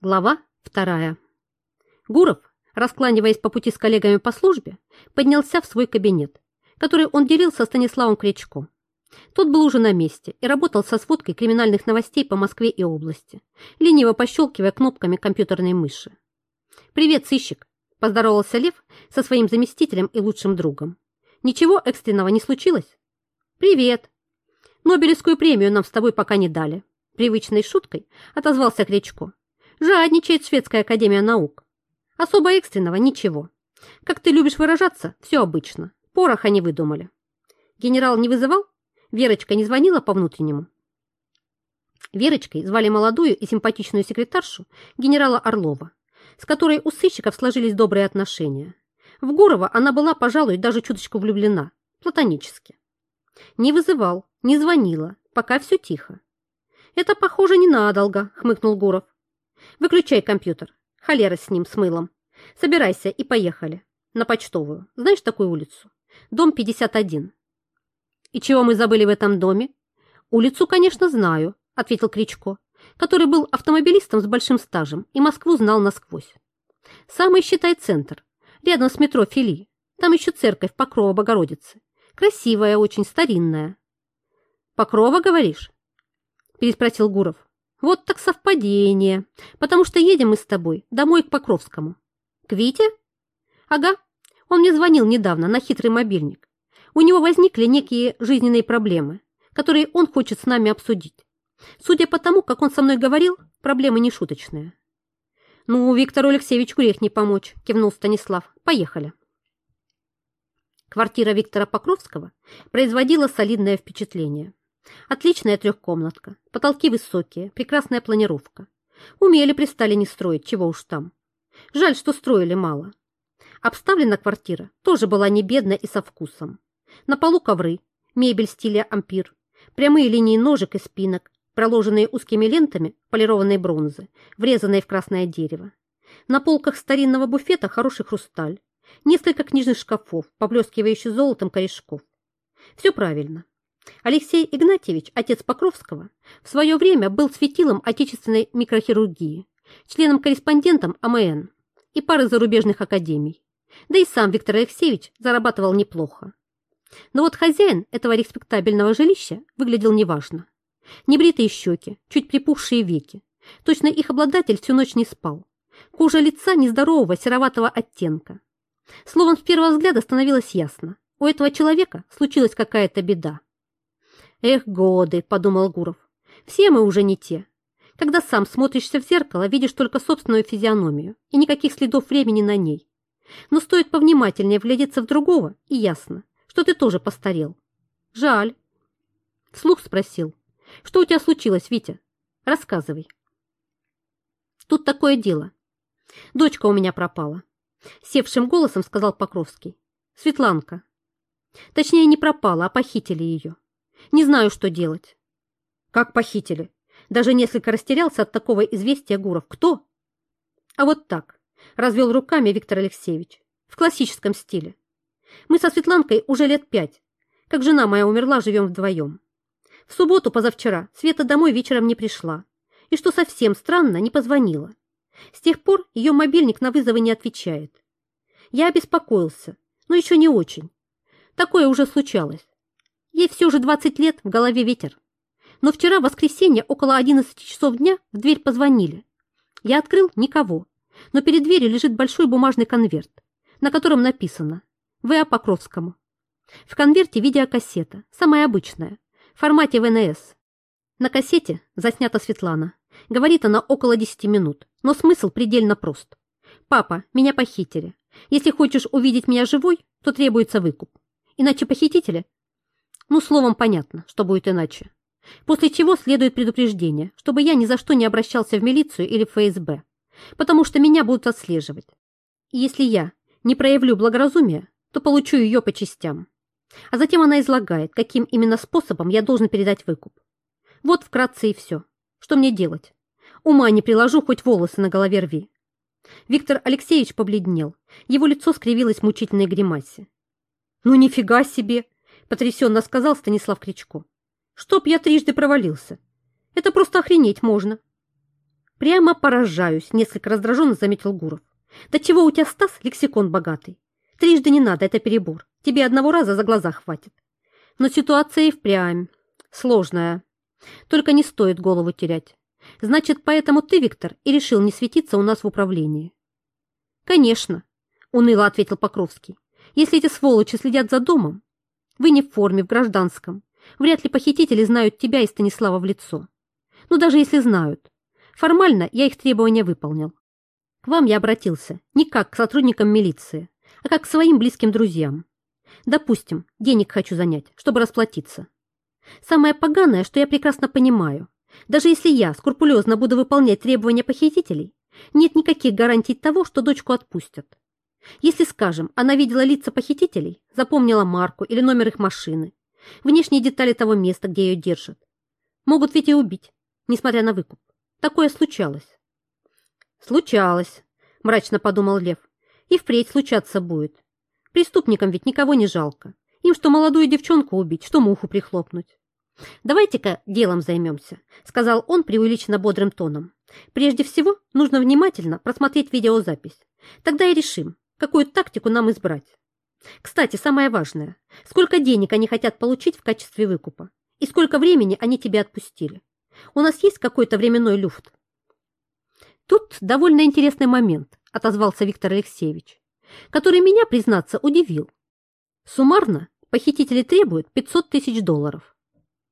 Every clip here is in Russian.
Глава вторая. Гуров, раскланиваясь по пути с коллегами по службе, поднялся в свой кабинет, который он делил со Станиславом Кречко. Тот был уже на месте и работал со сводкой криминальных новостей по Москве и области, лениво пощелкивая кнопками компьютерной мыши. «Привет, сыщик!» – поздоровался Лев со своим заместителем и лучшим другом. «Ничего экстренного не случилось?» «Привет!» «Нобелевскую премию нам с тобой пока не дали», – привычной шуткой отозвался Кречко. Жадничает Шведская академия наук. Особо экстренного ничего. Как ты любишь выражаться, все обычно. Пороха не выдумали. Генерал не вызывал? Верочка не звонила по внутреннему? Верочкой звали молодую и симпатичную секретаршу генерала Орлова, с которой у сыщиков сложились добрые отношения. В Гурова она была, пожалуй, даже чуточку влюблена, платонически. Не вызывал, не звонила, пока все тихо. «Это, похоже, ненадолго», — хмыкнул Гуров. Выключай компьютер. Холера с ним, с мылом. Собирайся и поехали. На почтовую. Знаешь такую улицу? Дом 51. И чего мы забыли в этом доме? Улицу, конечно, знаю, ответил Кричко, который был автомобилистом с большим стажем и Москву знал насквозь. Самый, считай, центр. Рядом с метро Фили. Там еще церковь Покрова Богородицы. Красивая, очень старинная. Покрова, говоришь? Переспросил Гуров. Вот так совпадение, потому что едем мы с тобой домой к Покровскому. К Вите? Ага, он мне звонил недавно на хитрый мобильник. У него возникли некие жизненные проблемы, которые он хочет с нами обсудить. Судя по тому, как он со мной говорил, проблемы не шуточные. Ну, Виктору Алексеевичу грех не помочь, кивнул Станислав. Поехали. Квартира Виктора Покровского производила солидное впечатление. Отличная трехкомнатка, потолки высокие, прекрасная планировка. Умели при Сталине строить, чего уж там. Жаль, что строили мало. Обставлена квартира тоже была не бедна и со вкусом. На полу ковры, мебель стиля ампир, прямые линии ножек и спинок, проложенные узкими лентами полированной бронзы, врезанные в красное дерево. На полках старинного буфета хороший хрусталь, несколько книжных шкафов, поблескивающих золотом корешков. Все правильно. Алексей Игнатьевич, отец Покровского, в свое время был светилом отечественной микрохирургии, членом-корреспондентом АМН и пары зарубежных академий. Да и сам Виктор Алексеевич зарабатывал неплохо. Но вот хозяин этого респектабельного жилища выглядел неважно. Небритые щеки, чуть припухшие веки. Точно их обладатель всю ночь не спал. Кожа лица нездорового сероватого оттенка. Словом, с первого взгляда становилось ясно. У этого человека случилась какая-то беда. «Эх, годы!» – подумал Гуров. «Все мы уже не те. Когда сам смотришься в зеркало, видишь только собственную физиономию и никаких следов времени на ней. Но стоит повнимательнее вглядеться в другого, и ясно, что ты тоже постарел. Жаль». Вслух спросил. «Что у тебя случилось, Витя? Рассказывай». «Тут такое дело. Дочка у меня пропала», – севшим голосом сказал Покровский. «Светланка. Точнее, не пропала, а похитили ее. Не знаю, что делать. Как похитили? Даже несколько растерялся от такого известия Гуров. Кто? А вот так. Развел руками Виктор Алексеевич. В классическом стиле. Мы со Светланкой уже лет пять. Как жена моя умерла, живем вдвоем. В субботу позавчера Света домой вечером не пришла. И что совсем странно, не позвонила. С тех пор ее мобильник на вызовы не отвечает. Я обеспокоился, но еще не очень. Такое уже случалось. Ей все же 20 лет, в голове ветер. Но вчера, в воскресенье, около 11 часов дня, в дверь позвонили. Я открыл никого, но перед дверью лежит большой бумажный конверт, на котором написано «В.А. Покровскому». В конверте видеокассета, самая обычная, в формате ВНС. На кассете заснята Светлана. Говорит она около 10 минут, но смысл предельно прост. «Папа, меня похитили. Если хочешь увидеть меня живой, то требуется выкуп. Иначе похитители ну, словом, понятно, что будет иначе. После чего следует предупреждение, чтобы я ни за что не обращался в милицию или в ФСБ, потому что меня будут отслеживать. И если я не проявлю благоразумия, то получу ее по частям. А затем она излагает, каким именно способом я должен передать выкуп. Вот вкратце и все. Что мне делать? Ума не приложу, хоть волосы на голове рви. Виктор Алексеевич побледнел. Его лицо скривилось в мучительной гримасе. «Ну нифига себе!» Потрясенно сказал Станислав Кричко. Чтоб я трижды провалился. Это просто охренеть можно. Прямо поражаюсь, несколько раздраженно заметил Гуров. Да чего у тебя, Стас, лексикон богатый? Трижды не надо, это перебор. Тебе одного раза за глаза хватит. Но ситуация и впрямь сложная. Только не стоит голову терять. Значит, поэтому ты, Виктор, и решил не светиться у нас в управлении. Конечно, уныло ответил Покровский. Если эти сволочи следят за домом, вы не в форме, в гражданском. Вряд ли похитители знают тебя и Станислава в лицо. Но даже если знают, формально я их требования выполнил. К вам я обратился не как к сотрудникам милиции, а как к своим близким друзьям. Допустим, денег хочу занять, чтобы расплатиться. Самое поганое, что я прекрасно понимаю, даже если я скрупулезно буду выполнять требования похитителей, нет никаких гарантий того, что дочку отпустят. Если, скажем, она видела лица похитителей, запомнила марку или номер их машины, внешние детали того места, где ее держат, могут ведь и убить, несмотря на выкуп. Такое случалось. Случалось, мрачно подумал Лев. И впредь случаться будет. Преступникам ведь никого не жалко. Им что молодую девчонку убить, что муху прихлопнуть. «Давайте-ка делом займемся», — сказал он преувеличенно бодрым тоном. «Прежде всего нужно внимательно просмотреть видеозапись. Тогда и решим, какую тактику нам избрать. Кстати, самое важное, сколько денег они хотят получить в качестве выкупа и сколько времени они тебе отпустили. У нас есть какой-то временной люфт?» «Тут довольно интересный момент», — отозвался Виктор Алексеевич который меня, признаться, удивил. Суммарно похитители требуют 500 тысяч долларов.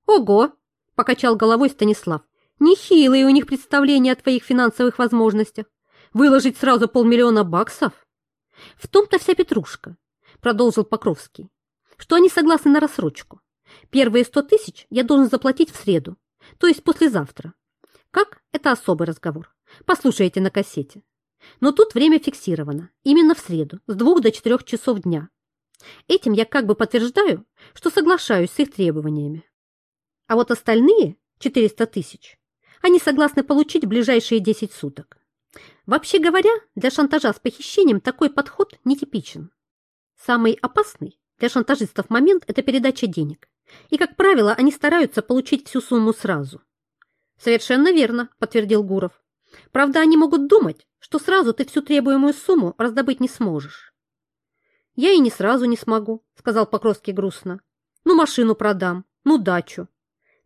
«Ого!» – покачал головой Станислав. «Нехилые у них представления о твоих финансовых возможностях. Выложить сразу полмиллиона баксов?» «В том-то вся петрушка», – продолжил Покровский, «что они согласны на рассрочку. Первые сто тысяч я должен заплатить в среду, то есть послезавтра. Как? Это особый разговор. Послушайте на кассете. Но тут время фиксировано, именно в среду, с двух до четырех часов дня. Этим я как бы подтверждаю, что соглашаюсь с их требованиями. А вот остальные, 400 тысяч, они согласны получить в ближайшие 10 суток. Вообще говоря, для шантажа с похищением такой подход нетипичен. Самый опасный для шантажистов момент – это передача денег. И, как правило, они стараются получить всю сумму сразу. «Совершенно верно», – подтвердил Гуров. «Правда, они могут думать, что сразу ты всю требуемую сумму раздобыть не сможешь. Я и не сразу не смогу, сказал Покровский грустно. Ну, машину продам, ну, дачу.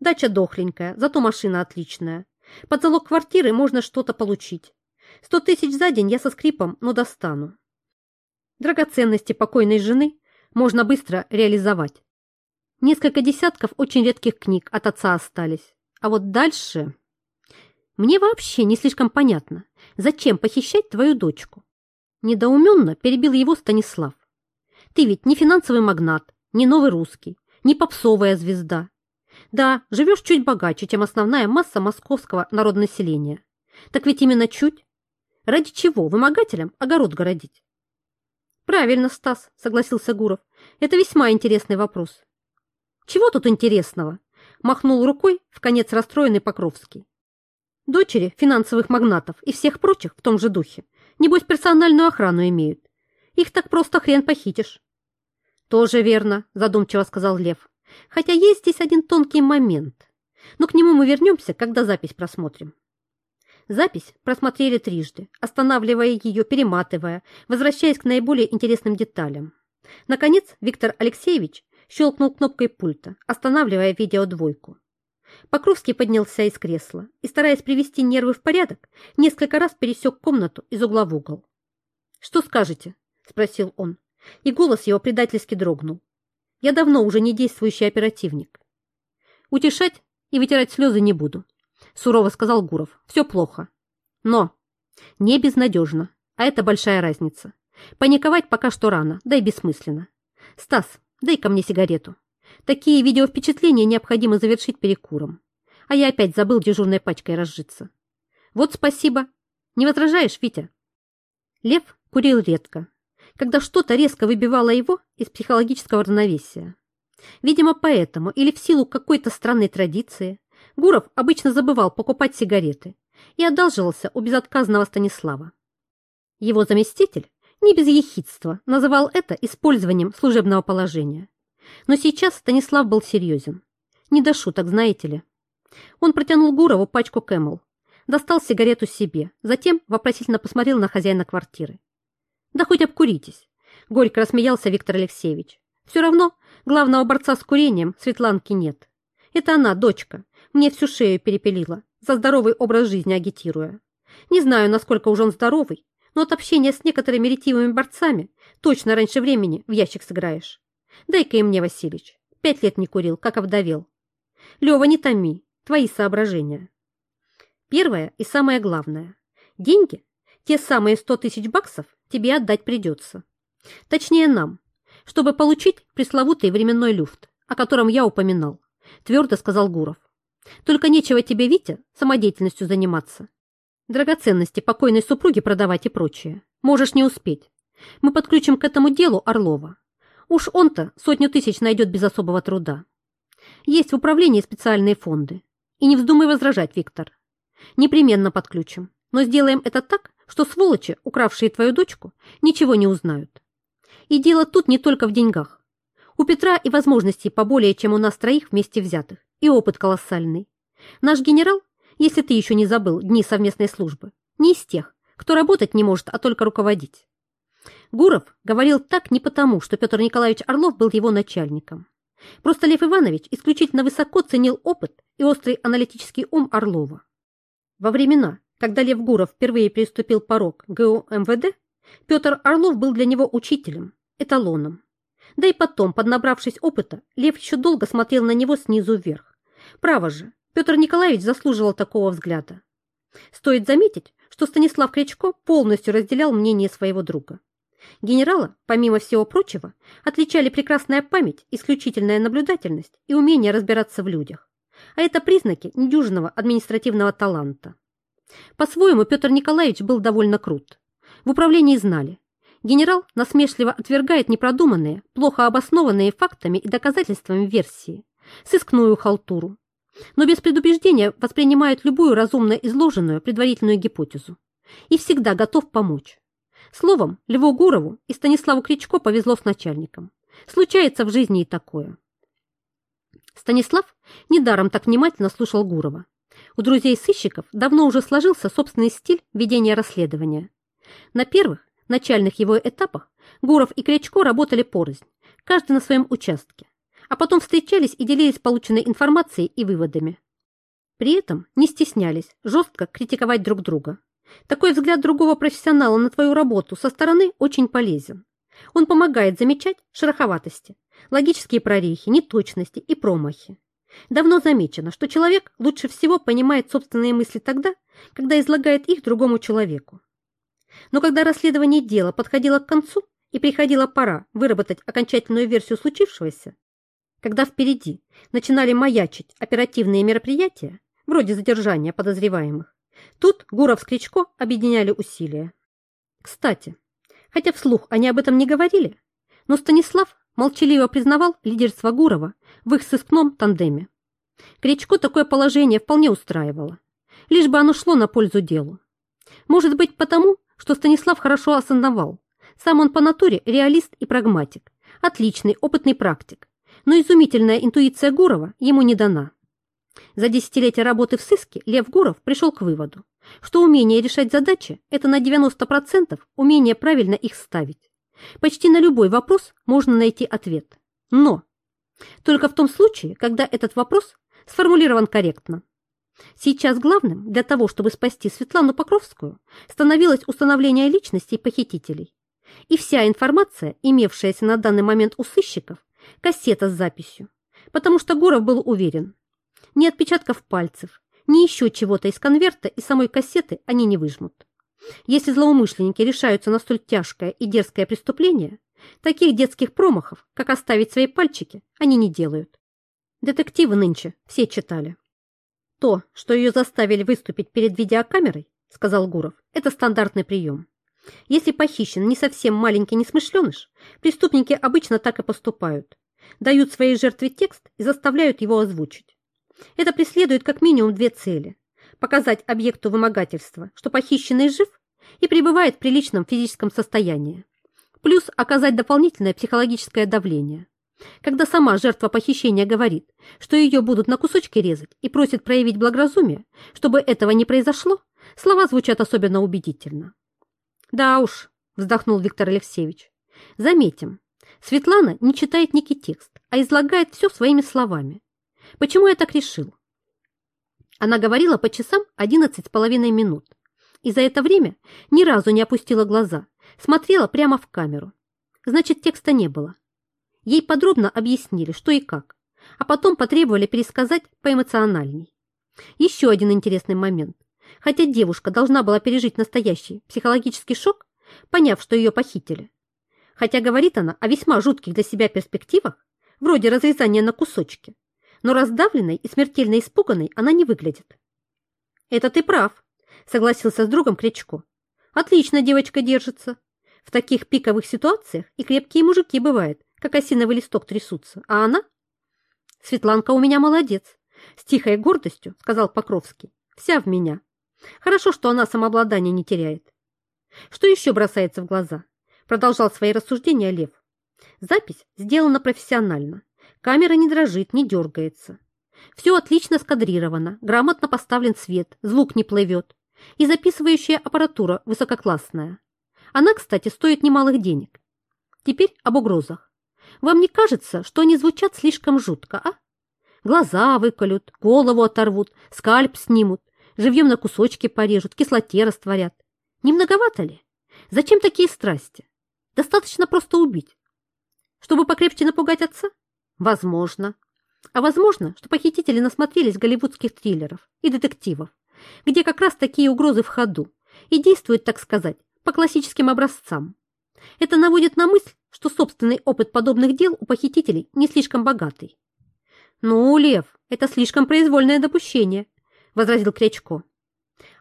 Дача дохленькая, зато машина отличная. Под залог квартиры можно что-то получить. Сто тысяч за день я со скрипом, но достану. Драгоценности покойной жены можно быстро реализовать. Несколько десятков очень редких книг от отца остались. А вот дальше... Мне вообще не слишком понятно, зачем похищать твою дочку. Недоуменно перебил его Станислав. Ты ведь не финансовый магнат, не новый русский, не попсовая звезда. Да, живешь чуть богаче, чем основная масса московского народонаселения. Так ведь именно чуть. Ради чего вымогателям огород городить? Правильно, Стас, согласился Гуров. Это весьма интересный вопрос. Чего тут интересного? Махнул рукой в конец расстроенный Покровский. Дочери финансовых магнатов и всех прочих в том же духе. Небось, персональную охрану имеют. Их так просто хрен похитишь. Тоже верно, задумчиво сказал Лев. Хотя есть здесь один тонкий момент. Но к нему мы вернемся, когда запись просмотрим. Запись просмотрели трижды, останавливая ее, перематывая, возвращаясь к наиболее интересным деталям. Наконец, Виктор Алексеевич щелкнул кнопкой пульта, останавливая видеодвойку. Покровский поднялся из кресла и, стараясь привести нервы в порядок, несколько раз пересек комнату из угла в угол. «Что скажете?» – спросил он, и голос его предательски дрогнул. «Я давно уже не действующий оперативник. Утешать и вытирать слезы не буду», – сурово сказал Гуров. «Все плохо. Но не безнадежно, а это большая разница. Паниковать пока что рано, да и бессмысленно. Стас, дай ко мне сигарету». Такие видеовпечатления необходимо завершить перекуром. А я опять забыл дежурной пачкой разжиться. Вот спасибо. Не возражаешь, Витя? Лев курил редко, когда что-то резко выбивало его из психологического равновесия. Видимо, поэтому или в силу какой-то странной традиции Гуров обычно забывал покупать сигареты и одалживался у безотказного Станислава. Его заместитель не без ехидства называл это использованием служебного положения но сейчас Станислав был серьезен. Не до шуток, знаете ли. Он протянул Гурову пачку Кэмел. достал сигарету себе, затем вопросительно посмотрел на хозяина квартиры. «Да хоть обкуритесь», — горько рассмеялся Виктор Алексеевич. «Все равно главного борца с курением Светланки нет. Это она, дочка, мне всю шею перепилила, за здоровый образ жизни агитируя. Не знаю, насколько уж он здоровый, но от общения с некоторыми ретивыми борцами точно раньше времени в ящик сыграешь. Дай-ка и мне, Василич. Пять лет не курил, как овдовел. Лева, не томи. Твои соображения. Первое и самое главное. Деньги, те самые сто тысяч баксов, тебе отдать придется. Точнее, нам, чтобы получить пресловутый временной люфт, о котором я упоминал, твердо сказал Гуров. Только нечего тебе, Витя, самодеятельностью заниматься. Драгоценности покойной супруги продавать и прочее. Можешь не успеть. Мы подключим к этому делу Орлова. Уж он-то сотню тысяч найдет без особого труда. Есть в управлении специальные фонды. И не вздумай возражать, Виктор. Непременно подключим. Но сделаем это так, что сволочи, укравшие твою дочку, ничего не узнают. И дело тут не только в деньгах. У Петра и возможностей поболее, чем у нас троих вместе взятых, и опыт колоссальный. Наш генерал, если ты еще не забыл дни совместной службы, не из тех, кто работать не может, а только руководить. Гуров говорил так не потому, что Петр Николаевич Орлов был его начальником. Просто Лев Иванович исключительно высоко ценил опыт и острый аналитический ум Орлова. Во времена, когда Лев Гуров впервые переступил порог ГУ МВД, Петр Орлов был для него учителем, эталоном. Да и потом, поднабравшись опыта, Лев еще долго смотрел на него снизу вверх. Право же, Петр Николаевич заслуживал такого взгляда. Стоит заметить, что Станислав Кричко полностью разделял мнение своего друга. Генерала, помимо всего прочего, отличали прекрасная память, исключительная наблюдательность и умение разбираться в людях. А это признаки недюжинного административного таланта. По-своему Петр Николаевич был довольно крут. В управлении знали. Генерал насмешливо отвергает непродуманные, плохо обоснованные фактами и доказательствами версии, сыскную халтуру, но без предубеждения воспринимает любую разумно изложенную предварительную гипотезу и всегда готов помочь. Словом, Льву Гурову и Станиславу Кричко повезло с начальником. Случается в жизни и такое. Станислав недаром так внимательно слушал Гурова. У друзей сыщиков давно уже сложился собственный стиль ведения расследования. На первых, начальных его этапах Гуров и Кричко работали порознь, каждый на своем участке, а потом встречались и делились полученной информацией и выводами. При этом не стеснялись жестко критиковать друг друга. Такой взгляд другого профессионала на твою работу со стороны очень полезен. Он помогает замечать шероховатости, логические прорехи, неточности и промахи. Давно замечено, что человек лучше всего понимает собственные мысли тогда, когда излагает их другому человеку. Но когда расследование дела подходило к концу и приходила пора выработать окончательную версию случившегося, когда впереди начинали маячить оперативные мероприятия, вроде задержания подозреваемых, Тут Гуров с Кличко объединяли усилия. Кстати, хотя вслух они об этом не говорили, но Станислав молчаливо признавал лидерство Гурова в их сыскном тандеме. Кричко такое положение вполне устраивало, лишь бы оно шло на пользу делу. Может быть потому, что Станислав хорошо осознавал, сам он по натуре реалист и прагматик, отличный опытный практик, но изумительная интуиция Гурова ему не дана. За десятилетия работы в сыске Лев Гуров пришел к выводу, что умение решать задачи – это на 90% умение правильно их ставить. Почти на любой вопрос можно найти ответ. Но только в том случае, когда этот вопрос сформулирован корректно. Сейчас главным для того, чтобы спасти Светлану Покровскую, становилось установление личностей похитителей. И вся информация, имевшаяся на данный момент у сыщиков, кассета с записью, потому что Гуров был уверен, ни отпечатков пальцев, ни еще чего-то из конверта и самой кассеты они не выжмут. Если злоумышленники решаются на столь тяжкое и дерзкое преступление, таких детских промахов, как оставить свои пальчики, они не делают. Детективы нынче все читали. То, что ее заставили выступить перед видеокамерой, сказал Гуров, это стандартный прием. Если похищен не совсем маленький несмышленыш, преступники обычно так и поступают. Дают своей жертве текст и заставляют его озвучить. Это преследует как минимум две цели. Показать объекту вымогательства, что похищенный жив и пребывает в приличном физическом состоянии. Плюс оказать дополнительное психологическое давление. Когда сама жертва похищения говорит, что ее будут на кусочки резать и просит проявить благоразумие, чтобы этого не произошло, слова звучат особенно убедительно. «Да уж», — вздохнул Виктор Алексеевич, — «заметим, Светлана не читает некий текст, а излагает все своими словами. Почему я так решил? Она говорила по часам одиннадцать с половиной минут, и за это время ни разу не опустила глаза, смотрела прямо в камеру. Значит, текста не было. Ей подробно объяснили, что и как, а потом потребовали пересказать поэмоциональней. Еще один интересный момент. Хотя девушка должна была пережить настоящий психологический шок, поняв, что ее похитили. Хотя говорит она о весьма жутких для себя перспективах, вроде разрезания на кусочки, но раздавленной и смертельно испуганной она не выглядит. «Это ты прав», — согласился с другом Крячко. «Отлично девочка держится. В таких пиковых ситуациях и крепкие мужики бывают, как осиновый листок трясутся, а она...» «Светланка у меня молодец», — с тихой гордостью сказал Покровский. «Вся в меня. Хорошо, что она самообладание не теряет. Что еще бросается в глаза?» Продолжал свои рассуждения Лев. Запись сделана профессионально. Камера не дрожит, не дергается. Все отлично скадрировано, грамотно поставлен свет, звук не плывет. И записывающая аппаратура высококлассная. Она, кстати, стоит немалых денег. Теперь об угрозах. Вам не кажется, что они звучат слишком жутко, а? Глаза выколют, голову оторвут, скальп снимут, живьем на кусочки порежут, кислоте растворят. Не многовато ли? Зачем такие страсти? Достаточно просто убить. Чтобы покрепче напугать отца? Возможно. А возможно, что похитители насмотрелись голливудских триллеров и детективов, где как раз такие угрозы в ходу и действуют, так сказать, по классическим образцам. Это наводит на мысль, что собственный опыт подобных дел у похитителей не слишком богатый. «Ну, Лев, это слишком произвольное допущение», — возразил Крячко.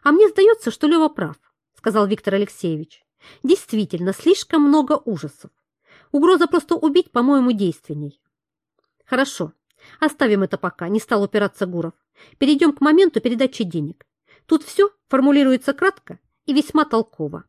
«А мне сдается, что Лева прав», — сказал Виктор Алексеевич. «Действительно, слишком много ужасов. Угроза просто убить, по-моему, действенней. Хорошо, оставим это пока, не стал упираться Гуров. Перейдем к моменту передачи денег. Тут все формулируется кратко и весьма толково.